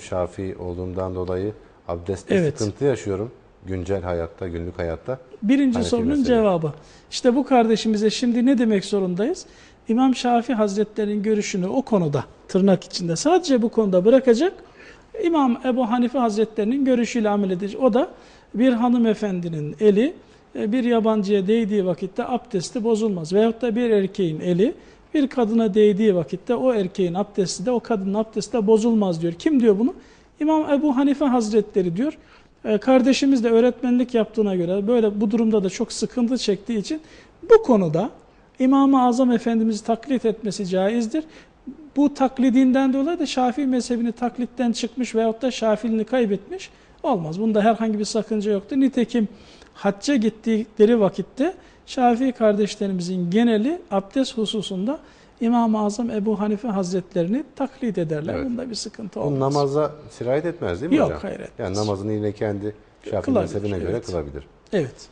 Şafii olduğumdan dolayı abdestte Evet. sıkıntı yaşıyorum. Güncel hayatta, günlük hayatta. Birinci Hanefi sorunun mezhebi. cevabı. İşte bu kardeşimize şimdi ne demek zorundayız? İmam Şafii Hazretleri'nin görüşünü o konuda tırnak içinde sadece bu konuda bırakacak. İmam Ebu Hanife Hazretleri'nin görüşüyle amel edecek. O da bir hanımefendinin eli e, bir yabancıya değdiği vakitte abdesti bozulmaz. Veyahut da bir erkeğin eli bir kadına değdiği vakitte o erkeğin abdesti de o kadının abdesti de bozulmaz diyor. Kim diyor bunu? İmam Ebu Hanife Hazretleri diyor. Ee, Kardeşimiz de öğretmenlik yaptığına göre böyle bu durumda da çok sıkıntı çektiği için bu konuda İmam-ı Azam Efendimiz'i taklit etmesi caizdir. Bu taklidinden dolayı da Şafii mezhebini taklitten çıkmış veyahut da Şafiliğini kaybetmiş olmaz. Bunda herhangi bir sakınca yoktur. Nitekim hacca gittikleri vakitte Şafii kardeşlerimizin geneli abdest hususunda İmam-ı Azam Ebu Hanife Hazretlerini taklit ederler. Evet. Bunda bir sıkıntı olmaz. namaza sirayet etmez değil mi Yok, hocam? hayır etmez. Yani namazını yine kendi Şafii mezhebine göre evet. kılabilir. Evet.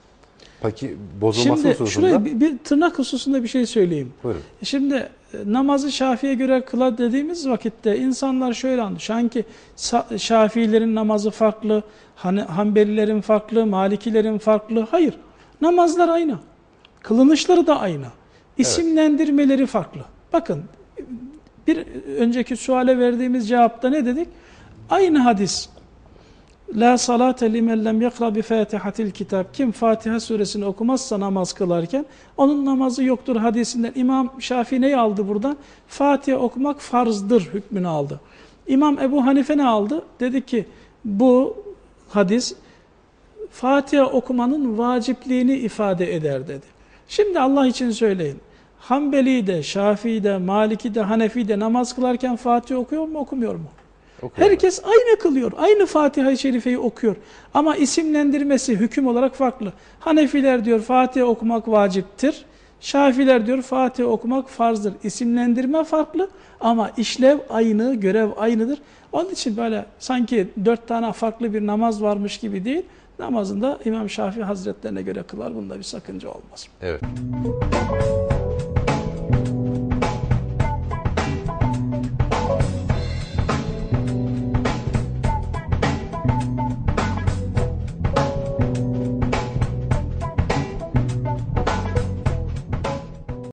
Peki bozulması Şimdi hususunda? şuraya bir, bir tırnak hususunda bir şey söyleyeyim. Buyurun. Şimdi e, namazı Şafii'ye göre kıla dediğimiz vakitte insanlar şöyle anlıyor. Sanki Sa- Şafiilerin namazı farklı, Han- Hanbelilerin farklı, Malikilerin farklı. Hayır. Namazlar aynı. Kılınışları da aynı. İsimlendirmeleri farklı. Bakın bir önceki suale verdiğimiz cevapta ne dedik? Aynı hadis. La salate limen lem yakra bi fatihatil kitab. Kim Fatiha suresini okumazsa namaz kılarken onun namazı yoktur hadisinden. İmam Şafii neyi aldı buradan? Fatiha okumak farzdır hükmünü aldı. İmam Ebu Hanife ne aldı? Dedi ki bu hadis Fatiha okumanın vacipliğini ifade eder dedi. Şimdi Allah için söyleyin. Hanbeli de, Şafii de, Maliki de, Hanefi de namaz kılarken Fatiha okuyor mu, okumuyor mu? Okuyorum. Herkes aynı kılıyor. Aynı Fatiha-i Şerife'yi okuyor. Ama isimlendirmesi hüküm olarak farklı. Hanefiler diyor Fatiha okumak vaciptir. Şafiler diyor Fatiha okumak farzdır. İsimlendirme farklı ama işlev aynı, görev aynıdır. Onun için böyle sanki dört tane farklı bir namaz varmış gibi değil. Namazında İmam Şafii Hazretlerine göre kılar. Bunda bir sakınca olmaz. Evet.